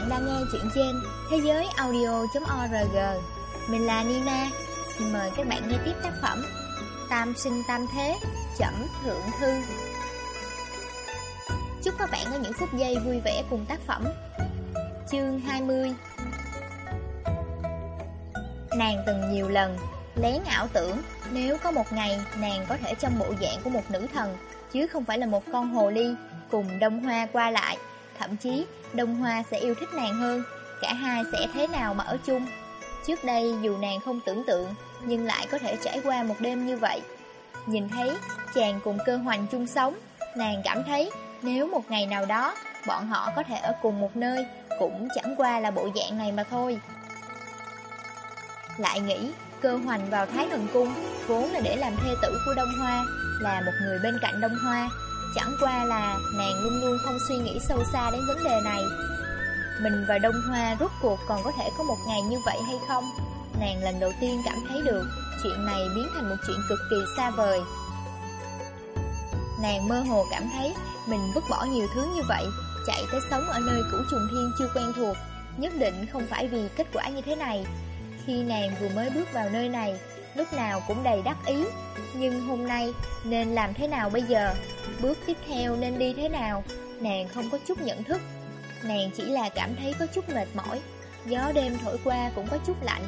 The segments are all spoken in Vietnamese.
bạn đang nghe chuyện trên thế giới audio.org Mình là Nina. Xin mời các bạn nghe tiếp tác phẩm Tam sinh tam thế Chẩm thượng thư. Chúc các bạn có những phút giây vui vẻ cùng tác phẩm. Chương 20 Nàng từng nhiều lần lén ảo tưởng nếu có một ngày nàng có thể trong bộ dạng của một nữ thần, chứ không phải là một con hồ ly cùng đông hoa qua lại. Thậm chí Đông Hoa sẽ yêu thích nàng hơn, Cả hai sẽ thế nào mà ở chung. Trước đây dù nàng không tưởng tượng, Nhưng lại có thể trải qua một đêm như vậy. Nhìn thấy chàng cùng cơ hoành chung sống, Nàng cảm thấy nếu một ngày nào đó Bọn họ có thể ở cùng một nơi Cũng chẳng qua là bộ dạng này mà thôi. Lại nghĩ cơ hoành vào Thái Thần Cung Vốn là để làm thê tử của Đông Hoa, Là một người bên cạnh Đông Hoa Chẳng qua là nàng luôn luôn không suy nghĩ sâu xa đến vấn đề này. Mình và Đông Hoa rốt cuộc còn có thể có một ngày như vậy hay không? Nàng lần đầu tiên cảm thấy được Chuyện này biến thành một chuyện cực kỳ xa vời. Nàng mơ hồ cảm thấy Mình vứt bỏ nhiều thứ như vậy, Chạy tới sống ở nơi cũ trùng thiên chưa quen thuộc, Nhất định không phải vì kết quả như thế này. Khi nàng vừa mới bước vào nơi này Lúc nào cũng đầy đắc ý. Nhưng hôm nay nên làm thế nào bây giờ? Bước tiếp theo nên đi thế nào? Nàng không có chút nhận thức. Nàng chỉ là cảm thấy có chút mệt mỏi. Gió đêm thổi qua cũng có chút lạnh.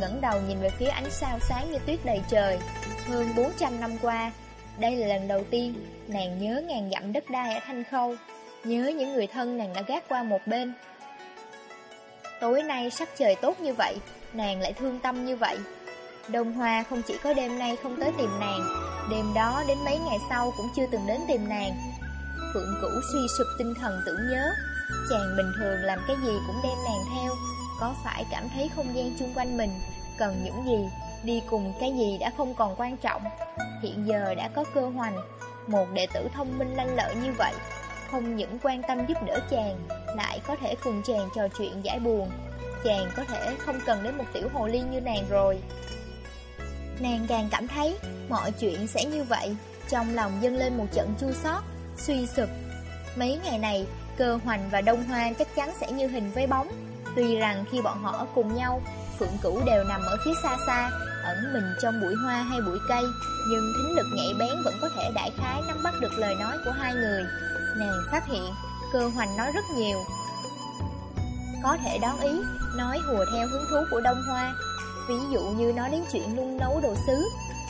ngẩng đầu nhìn về phía ánh sao sáng như tuyết đầy trời. Hơn 400 năm qua, Đây là lần đầu tiên Nàng nhớ ngàn dặm đất đai ở Thanh Khâu. Nhớ những người thân nàng đã gác qua một bên. Tối nay sắc trời tốt như vậy, Nàng lại thương tâm như vậy. Đông Hoa không chỉ có đêm nay không tới tìm nàng, Đêm đó đến mấy ngày sau cũng chưa từng đến tìm nàng. Phượng Cửu suy sụp tinh thần tưởng nhớ, Chàng bình thường làm cái gì cũng đem nàng theo, Có phải cảm thấy không gian chung quanh mình Cần những gì, Đi cùng cái gì đã không còn quan trọng. Hiện giờ đã có cơ hoành, Một đệ tử thông minh lanh lợi như vậy, Không những quan tâm giúp đỡ chàng, Lại có thể cùng chàng trò chuyện giải buồn. Chàng có thể không cần đến một tiểu hồ ly như nàng rồi. Nàng càng cảm thấy mọi chuyện sẽ như vậy. Trong lòng dâng lên một trận chua xót, Suy sụp. Mấy ngày này, Cơ hoành và đông hoa chắc chắn sẽ như hình với bóng. Tuy rằng khi bọn họ ở cùng nhau, Phượng Cửu đều nằm ở phía xa xa, Ẩn mình trong bụi hoa hay bụi cây. Nhưng thính lực nhạy bén vẫn có thể đại khái nắm bắt được lời nói của hai người. Nàng phát hiện, Cơ hoành nói rất nhiều. Có thể đón ý, Nói hùa theo hứng thú của đông hoa. Ví dụ như nói đến chuyện nung nấu đồ sứ,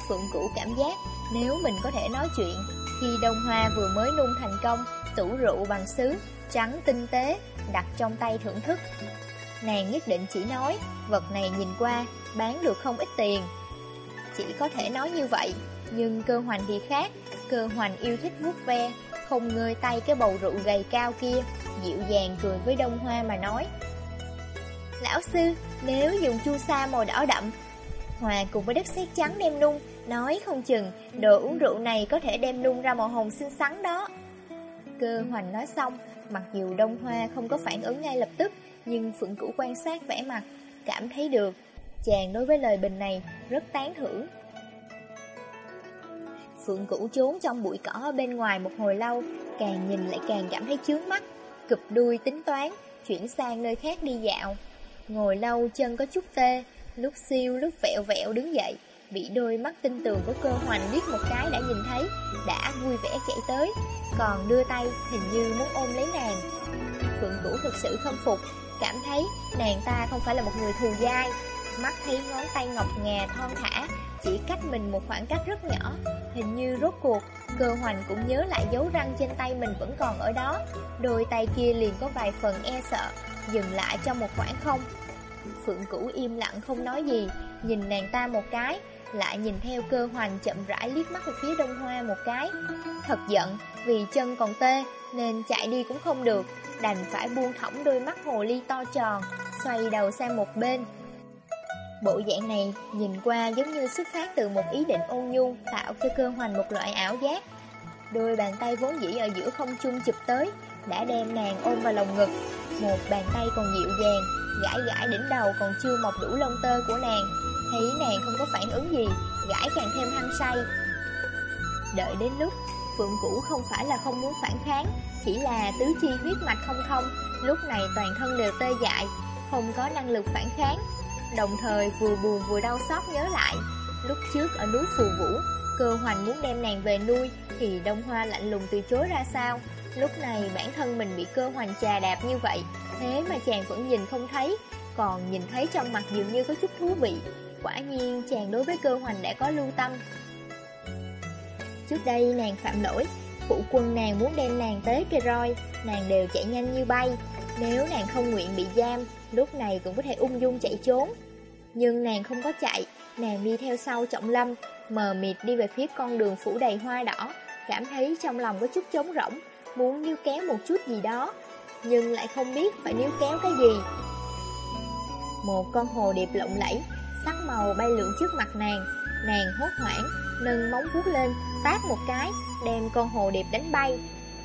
Phượng Cửu cảm giác nếu mình có thể nói chuyện, Khi đông hoa vừa mới nung thành công, Tủ rượu bằng sứ, Trắng tinh tế, Đặt trong tay thưởng thức. Nàng nhất định chỉ nói, Vật này nhìn qua, bán được không ít tiền. Chỉ có thể nói như vậy, Nhưng cơ hoành thì khác, Cơ hoành yêu thích vuốt ve, Không ngơi tay cái bầu rượu gầy cao kia, Dịu dàng cười với đông hoa mà nói Lão sư, nếu dùng chu sa màu đỏ đậm Hòa cùng với đất sét trắng đem nung Nói không chừng đồ uống rượu này có thể đem nung ra màu hồng xinh xắn đó. Cơ hoành nói xong Mặc dù đông hoa không có phản ứng ngay lập tức Nhưng Phượng Cửu quan sát vẻ mặt Cảm thấy được Chàng đối với lời bình này rất tán thưởng. Phượng Cửu trốn trong bụi cỏ bên ngoài một hồi lâu Càng nhìn lại càng cảm thấy chướng mắt Cụp đuôi tính toán Chuyển sang nơi khác đi dạo. Ngồi lâu chân có chút tê, Lúc siêu, lúc vẹo vẹo đứng dậy, Bị đôi mắt tinh tường của cơ hoành liếc một cái đã nhìn thấy, Đã vui vẻ chạy tới, Còn đưa tay hình như muốn ôm lấy nàng. Phượng Cửu thực sự không phục, Cảm thấy nàng ta không phải là một người thù dai. Mắt thấy ngón tay ngọc ngà thon thả, Chỉ cách mình một khoảng cách rất nhỏ. Hình như rốt cuộc, Cơ hoành cũng nhớ lại dấu răng trên tay mình vẫn còn ở đó. Đôi tay kia liền có vài phần e sợ. Dừng lại trong một khoảng không. Phượng Cửu im lặng không nói gì, Nhìn nàng ta một cái, Lại nhìn theo cơ hoành chậm rãi liếc mắt về phía đông hoa một cái. Thật giận, Vì chân còn tê, Nên chạy đi cũng không được, Đành phải buông thõng đôi mắt hồ ly to tròn, Xoay đầu sang một bên. Bộ dạng này nhìn qua giống như xuất phát từ một ý định ôn nhu, Tạo cho cơ hoành một loại ảo giác. Đôi bàn tay vốn dĩ ở giữa không chung chụp tới, Đã đem nàng ôm vào lòng ngực. Một bàn tay còn dịu dàng Gãi gãi đỉnh đầu còn chưa mọc đủ lông tơ của nàng Thấy nàng không có phản ứng gì Gãi càng thêm hăng say Đợi đến lúc Phượng vũ không phải là không muốn phản kháng, chỉ là tứ chi huyết mạch không thông, lúc này toàn thân đều tê dại, không có năng lực phản kháng. Đồng thời vừa buồn vừa đau xót nhớ lại, lúc trước ở núi Phù Vũ, cơ hoành muốn đem nàng về nuôi thì Đông Hoa lạnh lùng từ chối ra sao. Lúc này bản thân mình bị cơ hoành trà đạp như vậy, thế mà chàng vẫn nhìn không thấy, còn nhìn thấy trong mặt dường như có chút thú vị. Quả nhiên chàng đối với cơ hoành đã có lưu tâm. Trước đây nàng phạm lỗi, phụ quân nàng muốn đem nàng tới cây roi, nàng đều chạy nhanh như bay. Nếu nàng không nguyện bị giam, lúc này cũng có thể ung dung chạy trốn. Nhưng nàng không có chạy, nàng đi theo sau trọng lâm, mờ mịt đi về phía con đường phủ đầy hoa đỏ, cảm thấy trong lòng có chút trống rỗng, muốn níu kéo một chút gì đó, nhưng lại không biết phải níu kéo cái gì. Một con hồ điệp lộng lẫy, sắc màu bay lượn trước mặt nàng, nàng hốt hoảng, nâng móng vuốt lên, tát một cái, đem con hồ điệp đánh bay.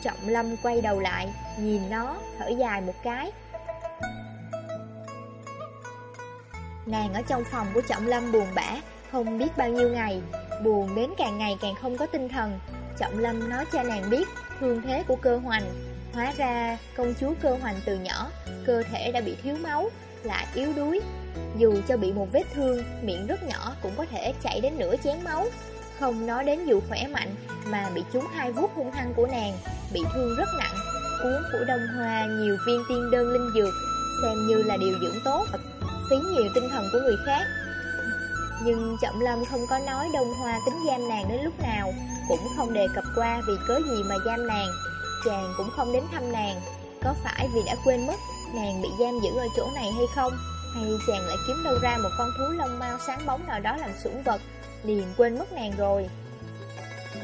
Trọng Lâm quay đầu lại, nhìn nó, thở dài một cái. Nàng ở trong phòng của Trọng Lâm buồn bã, không biết bao nhiêu ngày, buồn đến càng ngày càng không có tinh thần. Trọng Lâm nói cho nàng biết thương thế của cơ hoành. Hóa ra công chúa cơ hoành từ nhỏ, cơ thể đã bị thiếu máu, lại yếu đuối. Dù cho bị một vết thương, miệng rất nhỏ cũng có thể chảy đến nửa chén máu. Không nói đến dù khỏe mạnh, mà bị trúng hai vuốt hung hăng của nàng, bị thương rất nặng. Uống của đông hoa nhiều viên tiên đơn linh dược, xem như là điều dưỡng tốt, phí nhiều tinh thần của người khác. Nhưng Trọng Lâm không có nói Đông Hoa tính giam nàng đến lúc nào, cũng không đề cập qua vì cớ gì mà giam nàng. Chàng cũng không đến thăm nàng, có phải vì đã quên mất nàng bị giam giữ ở chỗ này hay không? Hay chàng lại kiếm đâu ra một con thú lông mau sáng bóng nào đó làm sủng vật, liền quên mất nàng rồi.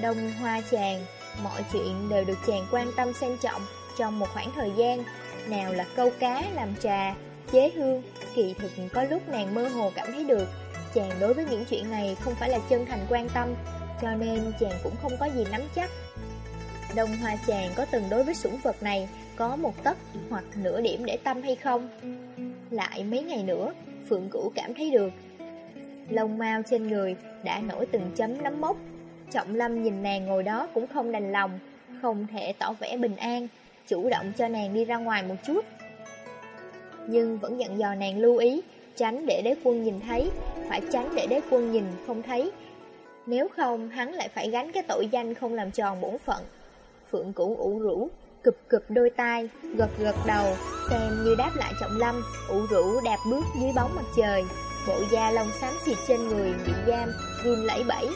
Đông Hoa chàng, mọi chuyện đều được chàng quan tâm xem trọng trong một khoảng thời gian, nào là câu cá, làm trà, chế hương, kỳ thực có lúc nàng mơ hồ cảm thấy được Chàng đối với những chuyện này không phải là chân thành quan tâm, cho nên chàng cũng không có gì nắm chắc. Đông Hoa chàng có từng đối với sủng vật này có một tấc hoặc nửa điểm để tâm hay không? Lại mấy ngày nữa, Phượng Cửu cảm thấy được. Lông mau trên người đã nổi từng chấm nấm mốc. Trọng Lâm nhìn nàng ngồi đó cũng không đành lòng, không thể tỏ vẻ bình an, chủ động cho nàng đi ra ngoài một chút. Nhưng vẫn dặn dò nàng lưu ý, tránh để đế quân nhìn thấy, phải tránh để đế quân nhìn không thấy. Nếu không, hắn lại phải gánh cái tội danh không làm tròn bổn phận. Phượng cũ ủ rũ, cụp cụp đôi tai, gật gật đầu, xem như đáp lại trọng lâm, ủ rũ đạp bước dưới bóng mặt trời, bộ da lông xám xịt trên người bị giam, run lẫy bẫy.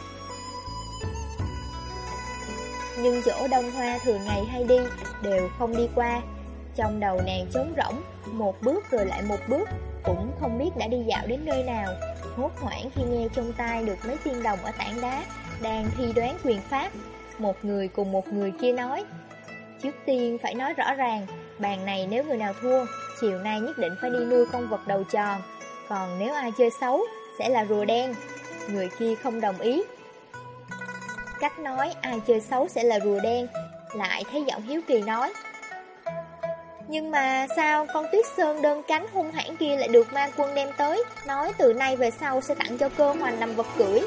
Nhưng chỗ đông hoa thường ngày hay đi, đều không đi qua. Trong đầu nàng trống rỗng, một bước rồi lại một bước, cũng không biết đã đi dạo đến nơi nào. Hốt hoảng khi nghe trong tai được mấy tiên đồng ở tảng đá Đang thi đoán quyền pháp, Một người cùng một người kia nói, Trước tiên phải nói rõ ràng, Bàn này nếu người nào thua, Chiều nay nhất định phải đi nuôi con vật đầu tròn. Còn nếu ai chơi xấu, Sẽ là rùa đen. Người kia không đồng ý. Cách nói ai chơi xấu sẽ là rùa đen Lại thấy giọng hiếu kỳ nói nhưng mà sao con tuyết sơn đơn cánh hung hãn kia lại được ma quân đem tới? Nói từ nay về sau sẽ tặng cho cơ hoành làm vật cưỡi.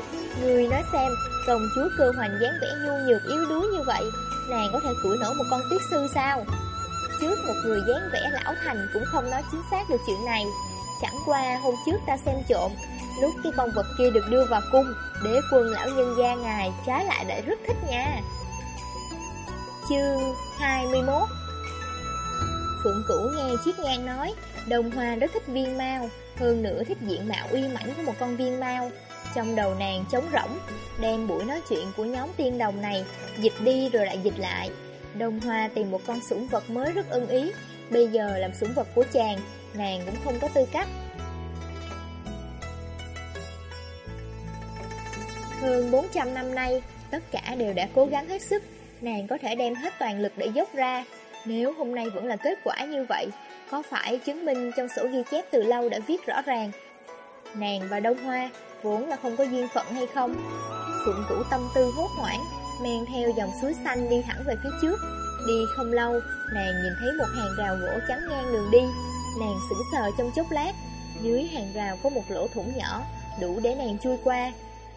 Người nói xem, Công chúa cơ hoành dáng vẻ nhu nhược, yếu đuối như vậy, Nàng có thể cưỡi nổi một con tuyết sư sao? Trước một người dáng vẻ lão thành cũng không nói chính xác được chuyện này. Chẳng qua hôm trước ta xem trộm, Lúc cái con vật kia được đưa vào cung, Đế quân lão nhân gia ngài trái lại lại rất thích nha. Chương 21 Phượng Cửu nghe Chiết Nhan nói, Đồng Hoa rất thích viên mau, hơn nữa thích diện mạo uy mãnh của một con viên mau. Trong đầu nàng trống rỗng, đem buổi nói chuyện của nhóm tiên đồng này, dịch đi rồi lại dịch lại. Đồng Hoa tìm một con sủng vật mới rất ưng ý, bây giờ làm sủng vật của chàng, nàng cũng không có tư cách. Hơn 400 năm nay, tất cả đều đã cố gắng hết sức, nàng có thể đem hết toàn lực để dốc ra, nếu hôm nay vẫn là kết quả như vậy, có phải chứng minh trong sổ ghi chép từ lâu đã viết rõ ràng? Nàng và Đông Hoa vốn là không có duyên phận hay không? Phượng cũ tâm tư hốt hoảng Men theo dòng suối xanh đi thẳng về phía trước. Đi không lâu Nàng nhìn thấy một hàng rào gỗ trắng ngang đường đi. Nàng sững sờ trong chốc lát Dưới hàng rào có một lỗ thủng nhỏ Đủ để nàng chui qua.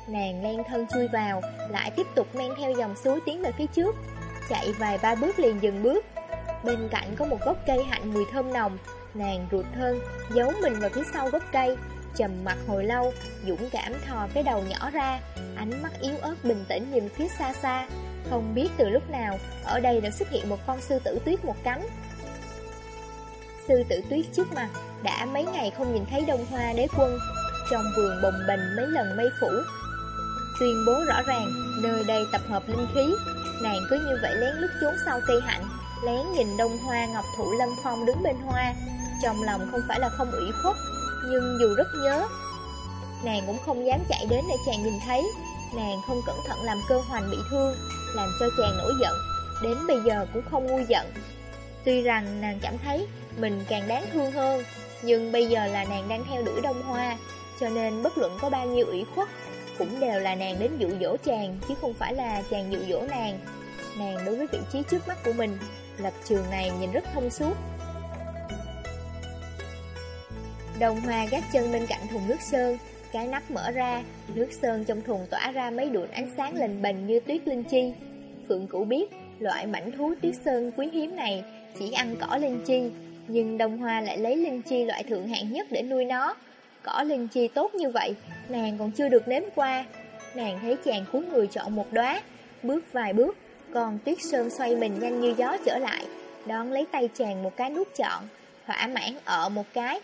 Nàng len thân chui vào Lại tiếp tục men theo dòng suối tiến về phía trước. Chạy vài ba bước liền dừng bước. Bên cạnh có một gốc cây hạnh mùi thơm nồng, Nàng ruột thân Giấu mình vào phía sau gốc cây, Trầm mặt hồi lâu, Dũng cảm thò cái đầu nhỏ ra, Ánh mắt yếu ớt bình tĩnh nhìn phía xa xa. Không biết từ lúc nào, Ở đây đã xuất hiện một con sư tử tuyết một cánh. Sư tử tuyết trước mặt Đã mấy ngày không nhìn thấy đông hoa đế quân, Trong vườn bồng bềnh mấy lần mây phủ. Tuyên bố rõ ràng, Nơi đây tập hợp linh khí, Nàng cứ như vậy lén lút trốn sau cây hạnh. Lén nhìn đông hoa ngọc thụ lâm phong đứng bên hoa. Trong lòng không phải là không ủy khuất, Nhưng dù rất nhớ, Nàng cũng không dám chạy đến để chàng nhìn thấy. Nàng không cẩn thận làm cơ hoành bị thương, Làm cho chàng nổi giận, Đến bây giờ cũng không nguôi giận. Tuy rằng nàng cảm thấy Mình càng đáng thương hơn, Nhưng bây giờ là nàng đang theo đuổi đông hoa, Cho nên bất luận có bao nhiêu ủy khuất Cũng đều là nàng đến dụ dỗ chàng, Chứ không phải là chàng dụ dỗ nàng. Nàng đối với vị trí trước mắt của mình Lập trường này nhìn rất thông suốt. Đồng hoa gác chân bên cạnh thùng nước sơn, Cái nắp mở ra, Nước sơn trong thùng tỏa ra mấy đụn ánh sáng lình bềnh như tuyết linh chi. Phượng Cũ biết, Loại mảnh thú tuyết sơn quý hiếm này Chỉ ăn cỏ linh chi, Nhưng đồng hoa lại lấy linh chi loại thượng hạng nhất để nuôi nó. Cỏ linh chi tốt như vậy, Nàng còn chưa được nếm qua. Nàng thấy chàng cúi người chọn một đóa, Bước vài bước còn tuyết sơn xoay mình nhanh như gió trở lại, Đón lấy tay chàng một cái nút chọn Thỏa mãn ở một cái.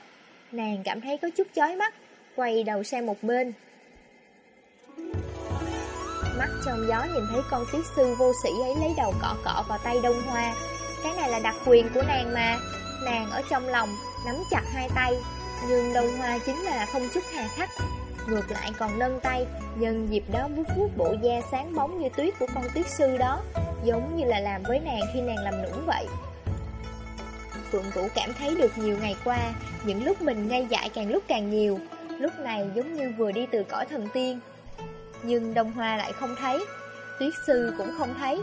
Nàng cảm thấy có chút chói mắt, Quay đầu sang một bên. Mắt trong gió nhìn thấy con tuyết sư vô sĩ ấy lấy đầu cọ cọ vào tay đông hoa. Cái này là đặc quyền của nàng mà. Nàng ở trong lòng, Nắm chặt hai tay, Nhưng đông hoa chính là không chút hà khắc. Ngược lại còn nâng tay, Nhân dịp đó vuốt vuốt bộ da sáng bóng như tuyết của con tuyết sư đó, Giống như là làm với nàng khi nàng làm nũng vậy. Phượng Vũ cảm thấy được nhiều ngày qua, Những lúc mình ngây dại càng lúc càng nhiều, Lúc này giống như vừa đi từ cõi thần tiên. Nhưng Đông Hoa lại không thấy, Tuyết sư cũng không thấy.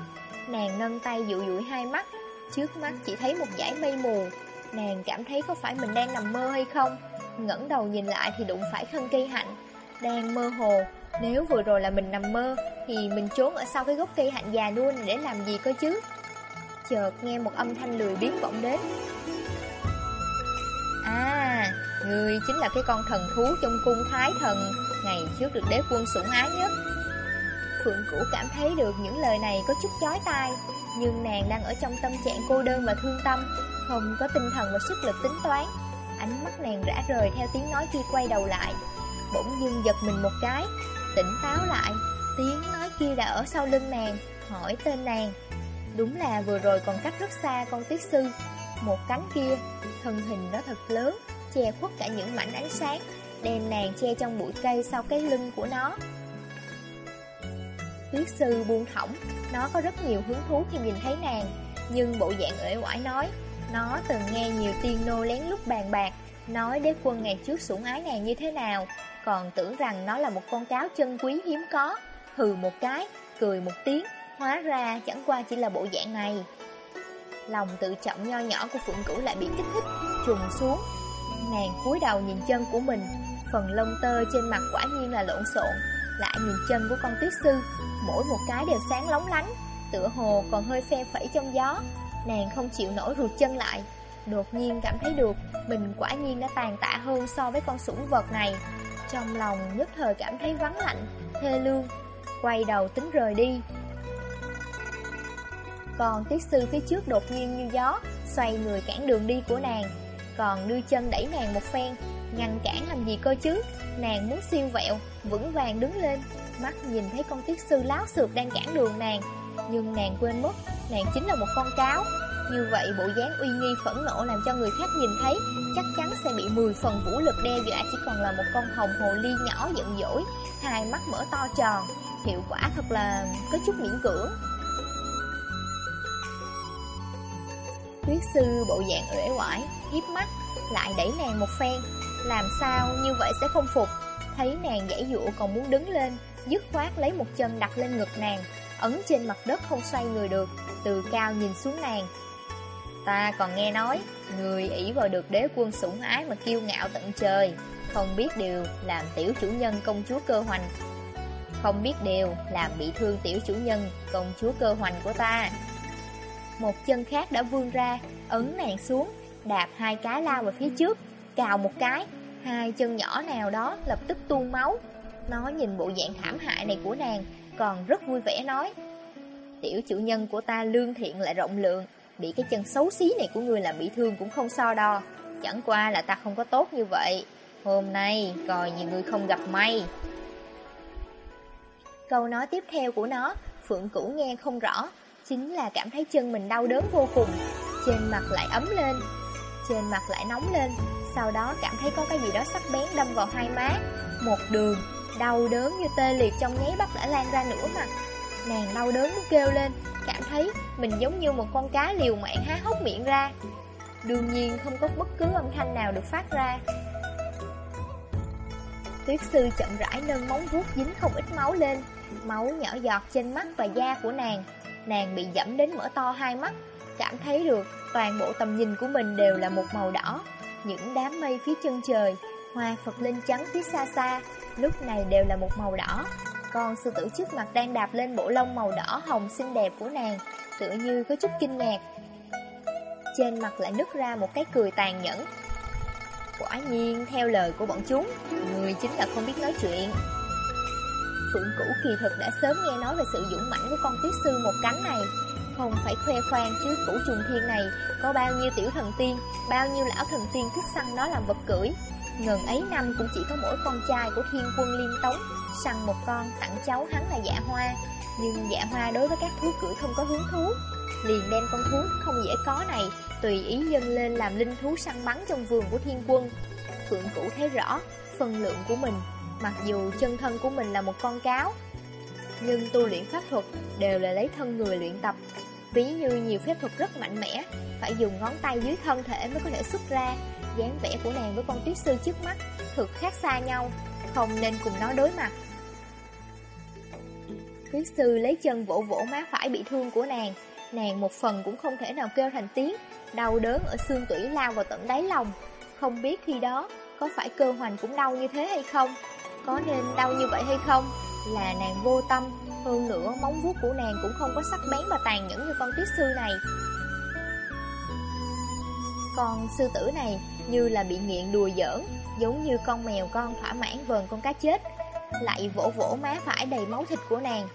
Nàng nâng tay dụ dụi hai mắt, Trước mắt chỉ thấy một dải mây mù. Nàng cảm thấy có phải mình đang nằm mơ hay không? Ngẩng đầu nhìn lại thì đụng phải thân cây hạnh đang mơ hồ. Nếu vừa rồi là mình nằm mơ, Thì mình trốn ở sau cái gốc cây hạnh già nuôi này để làm gì cơ chứ? Chợt nghe một âm thanh lười biếng vọng đến. À Người chính là cái con thần thú trong cung thái thần, Ngày trước được đế quân sủng ái nhất. Phượng Cũ cảm thấy được những lời này có chút chói tai, Nhưng nàng đang ở trong tâm trạng cô đơn và thương tâm, Không có tinh thần và sức lực tính toán. Ánh mắt nàng rã rời theo tiếng nói khi quay đầu lại bỗng dưng giật mình một cái, tỉnh táo lại, tiếng nói kia đã ở sau lưng nàng, hỏi tên nàng. Đúng là vừa rồi còn cách rất xa con tiết sư, một cánh kia, thân hình nó thật lớn, che khuất cả những mảnh ánh sáng, đem nàng che trong bụi cây sau cái lưng của nó. Tuyết sư buông thõng, nó có rất nhiều hứng thú khi nhìn thấy nàng, nhưng bộ dạng uể oải nói, nó từng nghe nhiều tiên nô lén lút bàn bạc, nói đế quân ngày trước sủng ái nàng như thế nào, còn tưởng rằng nó là một con cáo chân quý hiếm có. Hừ một cái, cười một tiếng Hóa ra chẳng qua chỉ là bộ dạng này. Lòng tự trọng nho nhỏ của Phượng Cửu lại bị kích thích Trùng xuống. Nàng cúi đầu nhìn chân của mình Phần lông tơ trên mặt quả nhiên là lộn xộn. Lại nhìn chân của con tuyết sư Mỗi một cái đều sáng lóng lánh Tựa hồ còn hơi phe phẩy trong gió. Nàng không chịu nổi rụt chân lại. Đột nhiên cảm thấy được Mình quả nhiên đã tàn tạ hơn so với con sủng vật này. Trong lòng nhất thời cảm thấy vắng lạnh, thê lương, quay đầu tính rời đi. Còn tiết sư phía trước đột nhiên như gió, xoay người cản đường đi của nàng, còn đưa chân đẩy nàng một phen, ngăn cản làm gì cơ chứ, nàng muốn siêu vẹo, vững vàng đứng lên, mắt nhìn thấy con tiết sư láo xược đang cản đường nàng, nhưng nàng quên mất, nàng chính là một con cáo, như vậy, bộ dáng uy nghi phẫn nộ làm cho người khác nhìn thấy, Chắc chắn sẽ bị 10 phần vũ lực đe dọa Chỉ còn là một con hồng hồ ly nhỏ giận dỗi, Hai mắt mở to tròn. Hiệu quả thật là có chút miễn cưỡng. Tuyết sư bộ dạng uể oải, hiếp mắt, Lại đẩy nàng một phen. Làm sao như vậy sẽ không phục? Thấy nàng giải dụ còn muốn đứng lên, Dứt khoát lấy một chân đặt lên ngực nàng. Ấn trên mặt đất không xoay người được, Từ cao nhìn xuống nàng Ta còn nghe nói, người ỷ vào được đế quân sủng ái mà kiêu ngạo tận trời, không biết điều làm tiểu chủ nhân công chúa cơ hoành. Không biết điều, làm bị thương tiểu chủ nhân, công chúa cơ hoành của ta. Một chân khác đã vươn ra, ấn nàng xuống, đạp hai cái lao về phía trước, cào một cái, hai chân nhỏ nào đó lập tức tuôn máu. Nó nhìn bộ dạng thảm hại này của nàng, còn rất vui vẻ nói. Tiểu chủ nhân của ta lương thiện lại rộng lượng, bị cái chân xấu xí này của người làm bị thương cũng không so đo. Chẳng qua là ta không có tốt như vậy. Hôm nay, coi như người không gặp may. Câu nói tiếp theo của nó, Phượng Cửu nghe không rõ, chính là cảm thấy chân mình đau đớn vô cùng. Trên mặt lại ấm lên, trên mặt lại nóng lên, sau đó cảm thấy có cái gì đó sắc bén đâm vào hai má. Một đường, đau đớn như tê liệt trong nháy mắt đã lan ra nửa mặt. Nàng đau đớn muốn kêu lên, cảm thấy mình giống như một con cá liều mạng há hốc miệng ra. Đương nhiên không có bất cứ âm thanh nào được phát ra. Tuyết sư chậm rãi nâng móng vuốt dính không ít máu lên, máu nhỏ giọt trên mắt và da của nàng. Nàng bị dẫm đến mở to hai mắt, cảm thấy được toàn bộ tầm nhìn của mình đều là một màu đỏ. Những đám mây phía chân trời, hoa Phật linh trắng phía xa xa, lúc này đều là một màu đỏ con sư tử trước mặt đang đạp lên bộ lông màu đỏ hồng xinh đẹp của nàng, tựa như có chút kinh ngạc. Trên mặt lại nứt ra một cái cười tàn nhẫn. Quả nhiên, theo lời của bọn chúng, người chính là không biết nói chuyện. Phượng Cũ kỳ thực đã sớm nghe nói về sự dũng mãnh của con tuyết sư một cánh này, không phải khoe khoang chứ củ trùng thiên này có bao nhiêu tiểu thần tiên, bao nhiêu lão thần tiên thích săn nó làm vật cưỡi. Ngần ấy năm cũng chỉ có mỗi con trai của thiên quân liêm tống Săn một con tặng cháu hắn là dạ hoa. Nhưng dạ hoa đối với các thú cưỡi không có hứng thú. Liền đem con thú không dễ có này Tùy ý dâng lên làm linh thú săn bắn trong vườn của thiên quân. Phượng Cũ thấy rõ phần lượng của mình Mặc dù chân thân của mình là một con cáo Nhưng tu luyện pháp thuật đều là lấy thân người luyện tập. Ví như nhiều phép thuật rất mạnh mẽ Phải dùng ngón tay dưới thân thể mới có thể xuất ra. Dáng vẻ của nàng với con tuyết sư trước mắt thực khác xa nhau, không nên cùng nó đối mặt. Tuyết sư lấy chân vỗ vỗ má phải bị thương của nàng, nàng một phần cũng không thể nào kêu thành tiếng, đau đớn ở xương tủy lao vào tận đáy lòng. Không biết khi đó, có phải cơ hoành cũng đau như thế hay không? Có nên đau như vậy hay không? Là nàng vô tâm, hơn nữa móng vuốt của nàng cũng không có sắc bén và tàn nhẫn như con tuyết sư này. Con sư tử này như là bị nghiện đùa giỡn, giống như con mèo con thỏa mãn vờn con cá chết, lại vỗ vỗ má phải đầy máu thịt của nàng.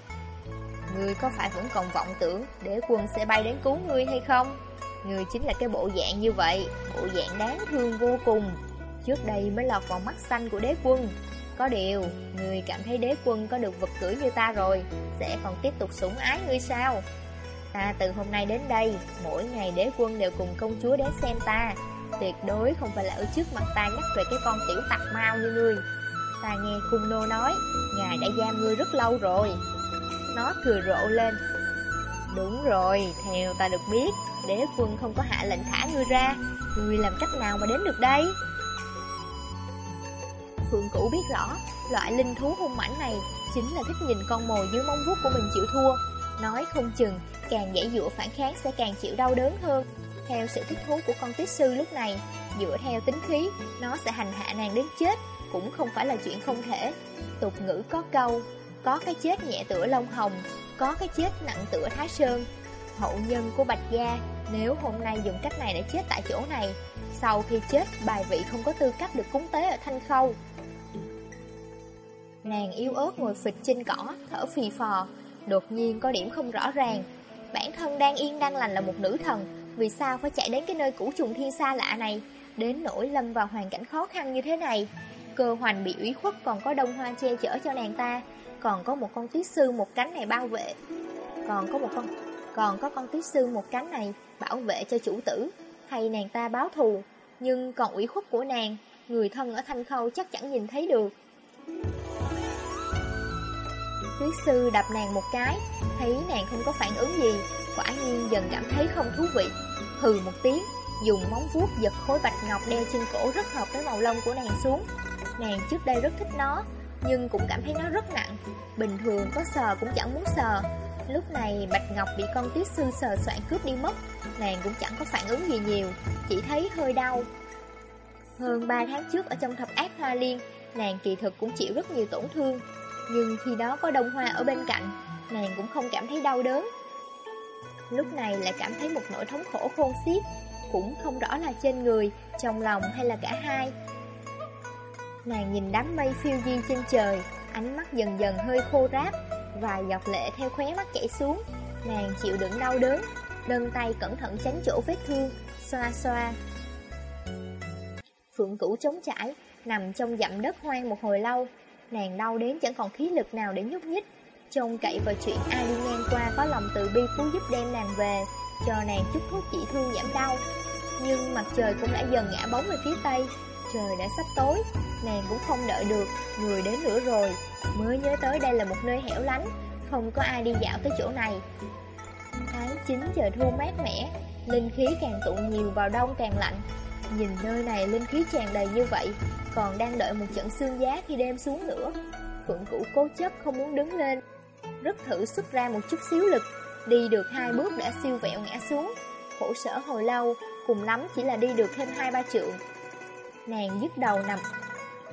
Ngươi có phải vẫn còn vọng tưởng để quân sẽ bay đến cứu ngươi hay không? Ngươi chính là cái bộ dạng như vậy, bộ dạng đáng thương vô cùng. Trước đây mới lọt vào mắt xanh của đế quân. Có điều, ngươi cảm thấy đế quân có được vật cưỡi như ta rồi, sẽ còn tiếp tục sủng ái ngươi sao? Ta từ hôm nay đến đây, mỗi ngày đế quân đều cùng công chúa đến xem ta, Tuyệt đối không phải là ở trước mặt ta nhắc về cái con tiểu tặc mau như ngươi Ta nghe cung nô nói Ngài đã giam ngươi rất lâu rồi. Nó cười rộ lên. Đúng rồi, theo ta được biết Đế quân không có hạ lệnh thả ngươi ra. Ngươi làm cách nào mà đến được đây? Phượng Cũ biết rõ Loại linh thú hung mãnh này Chính là thích nhìn con mồi dưới móng vuốt của mình chịu thua. Nói không chừng Càng dễ dụa phản kháng sẽ càng chịu đau đớn hơn. Theo sự thích thú của con tuyết sư lúc này, dựa theo tính khí, nó sẽ hành hạ nàng đến chết, cũng không phải là chuyện không thể. Tục ngữ có câu, có cái chết nhẹ tựa lông hồng, có cái chết nặng tựa thái sơn. Hậu nhân của Bạch Gia, nếu hôm nay dùng cách này để chết tại chỗ này, sau khi chết, bài vị không có tư cách được cúng tế ở Thanh Khâu. Nàng yếu ớt ngồi phịch trên cỏ, thở phì phò, đột nhiên có điểm không rõ ràng. Bản thân đang yên đang lành là một nữ thần, vì sao phải chạy đến cái nơi cũ trùng thiên xa lạ này Đến nỗi lâm vào hoàn cảnh khó khăn như thế này Cơ hoành bị ủy khuất còn có đông hoa che chở cho nàng ta. Còn có một con tuyết sư một cánh này bao vệ. Còn có một con, Còn có con tuyết sư một cánh này Bảo vệ cho chủ tử. Hay nàng ta báo thù, Nhưng còn ủy khuất của nàng, Người thân ở thanh khâu chắc chẳng nhìn thấy được. Tuyết sư đập nàng một cái, Thấy nàng không có phản ứng gì, Quả nhiên dần cảm thấy không thú vị. Hừ một tiếng, Dùng móng vuốt giật khối bạch ngọc đeo trên cổ rất hợp với màu lông của nàng xuống. Nàng trước đây rất thích nó Nhưng cũng cảm thấy nó rất nặng. Bình thường có sờ cũng chẳng muốn sờ. Lúc này bạch ngọc bị con tuyết sư sờ soạn cướp đi mất Nàng cũng chẳng có phản ứng gì nhiều Chỉ thấy hơi đau. Hơn 3 tháng trước ở trong thập ác hoa liên Nàng kỳ thực cũng chịu rất nhiều tổn thương Nhưng khi đó có đông hoa ở bên cạnh Nàng cũng không cảm thấy đau đớn. Lúc này lại cảm thấy một nỗi thống khổ khôn xiết Cũng không rõ là trên người, trong lòng hay là cả hai. Nàng nhìn đám mây phiêu di trên trời, Ánh mắt dần dần hơi khô ráp Vài giọt lệ theo khóe mắt chảy xuống. Nàng chịu đựng đau đớn, Đơn tay cẩn thận tránh chỗ vết thương, Xoa xoa. Phượng cửu chống chải Nằm trong dặm đất hoang một hồi lâu. Nàng đau đến chẳng còn khí lực nào để nhúc nhích. Trông cậy vào chuyện ai đi ngang qua Có lòng từ bi cứu giúp đem nàng về, Cho nàng chút thuốc trị thương giảm đau. Nhưng mặt trời cũng đã dần ngã bóng về phía tây. Trời đã sắp tối, Nàng cũng không đợi được, Người đến nữa rồi. Mới nhớ tới đây là một nơi hẻo lánh, Không có ai đi dạo tới chỗ này. Tháng 9 trời thu mát mẻ, Linh khí càng tụ nhiều vào đông càng lạnh. Nhìn nơi này linh khí tràn đầy như vậy, Còn đang đợi một trận xương giá khi đêm xuống nữa. Phượng Cũ cố chấp không muốn đứng lên, Rất thử xuất ra một chút xíu lực, Đi được hai bước đã siêu vẹo ngã xuống. Khổ sở hồi lâu, Cùng lắm chỉ là đi được thêm hai ba trượng. Nàng dứt đầu nằm.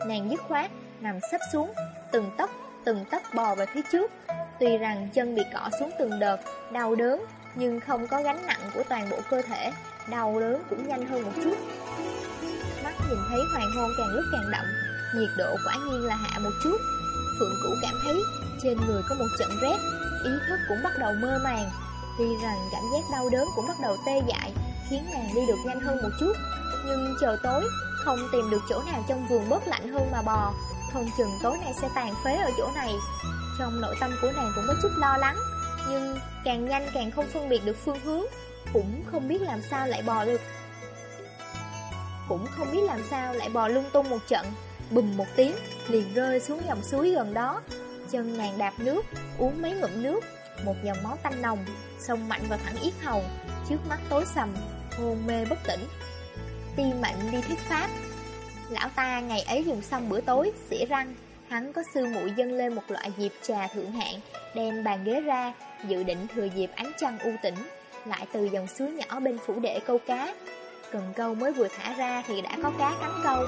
Nàng dứt khoát, Nằm sắp xuống, Từng tấc từng tấc bò về phía trước. Tuy rằng chân bị cỏ xuống từng đợt, Đau đớn, Nhưng không có gánh nặng của toàn bộ cơ thể, Đau đớn cũng nhanh hơn một chút. Mắt nhìn thấy hoàng hôn càng lúc càng đậm, Nhiệt độ quả nhiên là hạ một chút. Phượng Cũ cảm thấy trên người có một trận rét, Ý thức cũng bắt đầu mơ màng. Tuy rằng cảm giác đau đớn cũng bắt đầu tê dại, Khiến nàng đi được nhanh hơn một chút, Nhưng chờ tối không tìm được chỗ nào trong vườn bớt lạnh hơn mà bò. Không chừng tối nay sẽ tàn phế ở chỗ này. Trong nội tâm của nàng cũng có chút lo lắng, Nhưng càng nhanh càng không phân biệt được phương hướng, Cũng không biết làm sao lại bò được. Cũng không biết làm sao lại bò lung tung một trận, Bùm một tiếng, Liền rơi xuống dòng suối gần đó. Chân nàng đạp nước, Uống mấy ngụm nước, Một dòng máu tanh nồng Xông mạnh vào thẳng yết hầu, Trước mắt tối sầm, Hôn mê bất tỉnh. Ti mạnh đi thuyết pháp. Lão ta ngày ấy dùng xong bữa tối, Xỉa răng. Hắn có sư muội dâng lên một loại diệp trà thượng hạng, Đem bàn ghế ra, Dự định thừa dịp ánh trăng u tĩnh, Lại từ dòng suối nhỏ bên phủ đệ câu cá. Cần câu mới vừa thả ra Thì đã có cá cắn câu.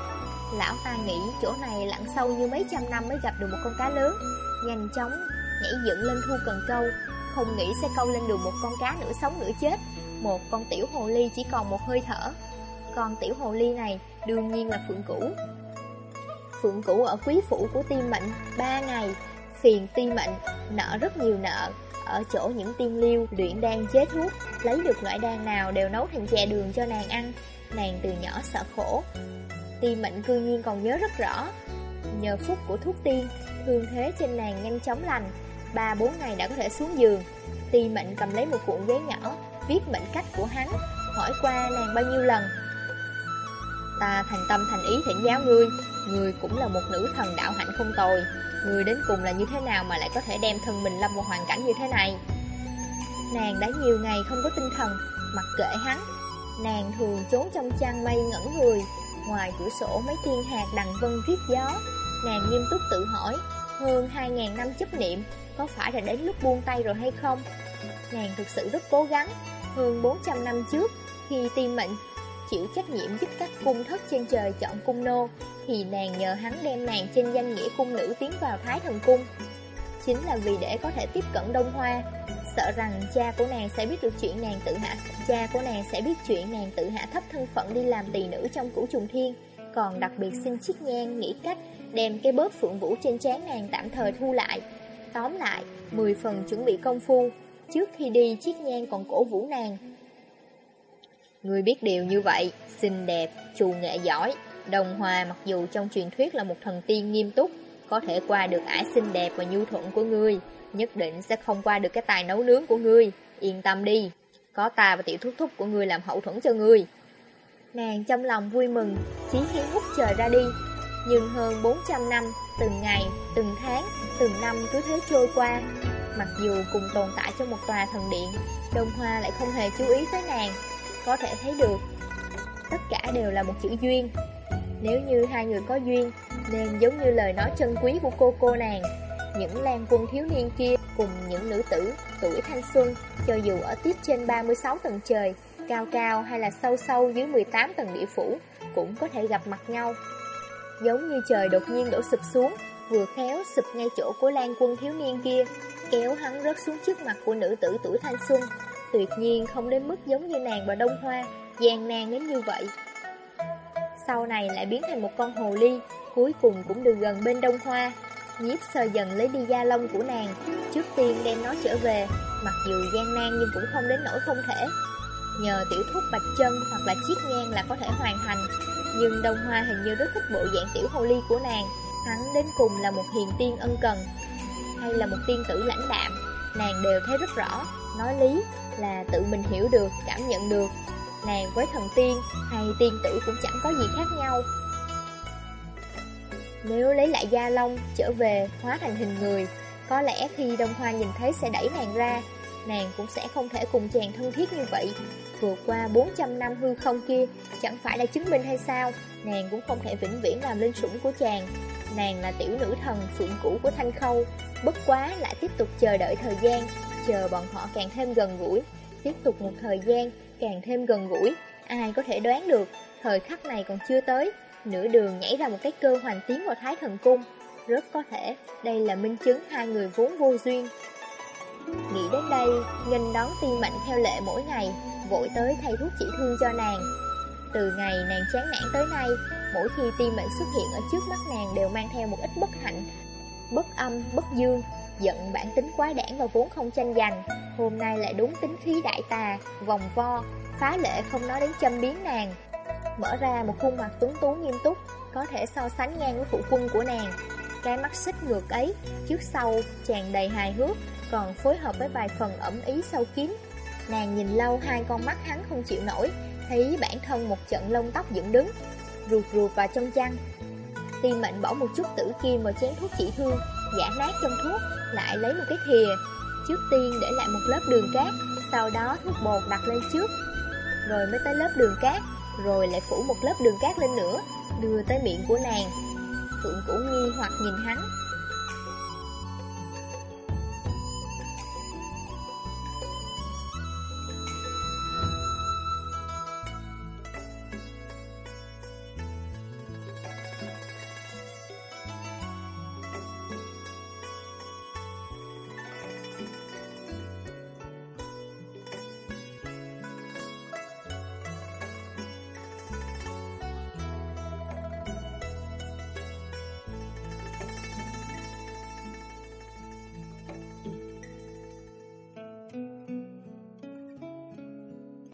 Lão ta nghĩ chỗ này lặn sâu như mấy trăm năm mới gặp được một con cá lớn. Nhanh chóng nhảy dựng lên thu cần câu, Không nghĩ sẽ câu lên được một con cá nửa sống nửa chết. Một con tiểu hồ ly chỉ còn một hơi thở. Con tiểu hồ ly này đương nhiên là phượng cũ Phượng cũ ở quý phủ của tiên mệnh 3 ngày. Phiền tiên mệnh nợ rất nhiều nợ. Ở chỗ những tiên liêu luyện đan chế thuốc, Lấy được loại đan nào đều nấu thành chè đường cho nàng ăn. Nàng từ nhỏ sợ khổ. Tiên mệnh cư nhiên còn nhớ rất rõ. Nhờ phúc của thuốc tiên Thương thế trên nàng nhanh chóng lành. Ba bốn ngày đã có thể xuống giường. Ti mệnh cầm lấy một cuộn giấy nhỏ, Viết mệnh cách của hắn, Hỏi qua nàng bao nhiêu lần. Ta thành tâm thành ý thỉnh giáo ngươi. Ngươi cũng là một nữ thần đạo hạnh không tồi. Ngươi đến cùng là như thế nào mà lại có thể đem thân mình lâm một hoàn cảnh như thế này? Nàng đã nhiều ngày không có tinh thần, Mặc kệ hắn. Nàng thường trốn trong chăn mây ngẩn người, Ngoài cửa sổ mấy thiên hạt đằng vân riết gió. Nàng nghiêm túc tự hỏi, Hơn 2.000 năm chấp niệm, Có phải là đến lúc buông tay rồi hay không? Nàng thực sự rất cố gắng. Hơn 400 năm trước, Khi tiên mệnh chịu trách nhiệm giúp các cung thất trên trời chọn cung nô Thì nàng nhờ hắn đem nàng trên danh nghĩa cung nữ tiến vào Thái Thần Cung. Chính là vì để có thể tiếp cận Đông Hoa Sợ rằng cha của nàng sẽ biết được chuyện nàng tự hạ Cha của nàng sẽ biết chuyện nàng tự hạ thấp thân phận đi làm tỳ nữ trong cửu trùng thiên. Còn đặc biệt xin chiếc nhan nghĩ cách đem cái bớt phượng vũ trên trán nàng tạm thời thu lại. Tóm lại, 10 phần chuẩn bị công phu. Trước khi đi chiếc nhan còn cổ vũ nàng Người biết điều như vậy, xinh đẹp, trù nghệ giỏi Đồng Hòa mặc dù trong truyền thuyết là một thần tiên nghiêm túc Có thể qua được ải xinh đẹp và nhu thuận của ngươi Nhất định sẽ không qua được cái tài nấu nướng của ngươi Yên tâm đi Có ta và tiểu thúc thúc của ngươi làm hậu thuẫn cho ngươi Nàng trong lòng vui mừng Chí khiến hút trời ra đi. Nhưng hơn 400 năm Từng ngày, từng tháng, từng năm cứ thế trôi qua. Mặc dù cùng tồn tại trong một tòa thần điện Đông Hoa lại không hề chú ý tới nàng. Có thể thấy được Tất cả đều là một chữ duyên Nếu như hai người có duyên Nên giống như lời nói chân quý của cô cô nàng những lan quân thiếu niên kia cùng những nữ tử tuổi thanh xuân, cho dù ở tiếp trên 36 tầng trời, cao cao hay là sâu sâu dưới 18 tầng địa phủ, cũng có thể gặp mặt nhau. Giống như trời đột nhiên đổ sụp xuống, vừa khéo sụp ngay chỗ của Lan quân thiếu niên kia, kéo hắn rớt xuống trước mặt của nữ tử tuổi thanh xuân. Tuyệt nhiên không đến mức giống như nàng và đông hoa, gian nan đến như vậy. Sau này lại biến thành một con hồ ly, cuối cùng cũng được gần bên đông hoa. Nhiếp sờ dần lấy đi da lông của nàng, trước tiên đem nó trở về, mặc dù gian nan nhưng cũng không đến nỗi không thể. Nhờ tiểu thuốc bạch chân hoặc là chiếc nhang là có thể hoàn thành, nhưng đông hoa hình như rất thích bộ dạng tiểu hồ ly của nàng, hắn đến cùng là một hiền tiên ân cần, hay là một tiên tử lãnh đạm, nàng đều thấy rất rõ, nói lý là tự mình hiểu được, cảm nhận được. Nàng với thần tiên hay tiên tử cũng chẳng có gì khác nhau. Nếu lấy lại da lông, trở về, hóa thành hình người, có lẽ khi Đông Hoa nhìn thấy sẽ đẩy nàng ra, nàng cũng sẽ không thể cùng chàng thân thiết như vậy. Vượt qua 400 năm hư không kia, chẳng phải là chứng minh hay sao, nàng cũng không thể vĩnh viễn làm linh sủng của chàng. Nàng là tiểu nữ thần phượng cũ của Thanh Khâu, bất quá lại tiếp tục chờ đợi thời gian, chờ bọn họ càng thêm gần gũi, tiếp tục một thời gian càng thêm gần gũi. Ai có thể đoán được, thời khắc này còn chưa tới, nửa đường nhảy ra một cái cơ hoành tiến vào Thái Thần Cung. Rất có thể, đây là minh chứng hai người vốn vô duyên. Nghĩ đến đây, nghênh đón tiên mạnh theo lệ mỗi ngày, vội tới thay thuốc chỉ thương cho nàng. Từ ngày nàng chán nản tới nay, mỗi khi tiên mệnh xuất hiện ở trước mắt nàng đều mang theo một ít bất hạnh, bất âm, bất dương, giận bản tính quá đảng và vốn không tranh giành. Hôm nay lại đúng tính khí đại tà, vòng vo, phá lệ không nói đến châm biến nàng. Mở ra một khuôn mặt tuấn tú nghiêm túc, có thể so sánh ngang với phụ quân của nàng. Cái mắt xích ngược ấy, trước sau, tràn đầy hài hước, còn phối hợp với vài phần ẩm ý sâu kín. Nàng nhìn lâu hai con mắt hắn không chịu nổi, thấy bản thân một trận lông tóc dựng đứng, ruột ruột vào trong chăn. Tiên mệnh bỏ một chút tử kim vào chén thuốc chỉ thương, giả nát trong thuốc, lại lấy một cái thìa. Trước tiên để lại một lớp đường cát, sau đó thuốc bột đặt lên trước, rồi mới tới lớp đường cát, rồi lại phủ một lớp đường cát lên nữa, đưa tới miệng của nàng. Phượng Cửu nghi hoặc nhìn hắn,